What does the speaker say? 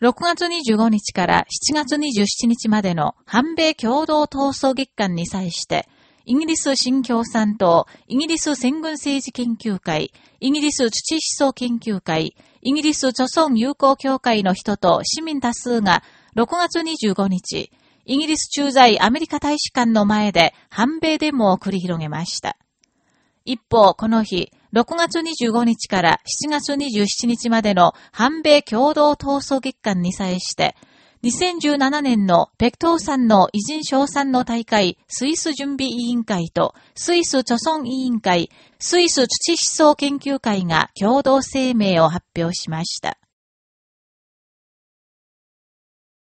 6月25日から7月27日までの反米共同闘争月間に際して、イギリス新共産党、イギリス戦軍政治研究会、イギリス土思想研究会、イギリス著村友好協会の人と市民多数が6月25日、イギリス駐在アメリカ大使館の前で反米デモを繰り広げました。一方、この日、6月25日から7月27日までの反米共同闘争月間に際して、2017年の北東山の偉人賞賛の大会スイス準備委員会とスイス貯村委員会、スイス土思想研究会が共同声明を発表しました。